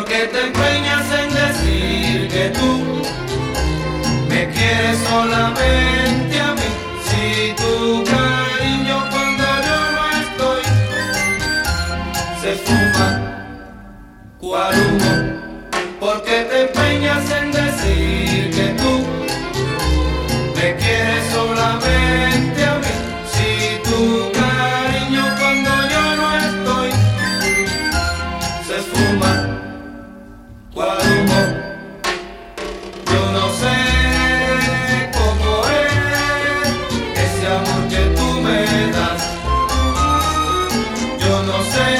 porque te empeñas en decir que tú me quieres solamente a mí. Si tu cariño cuando yo no estoy se fuma cual humo, porque te empeñas sé.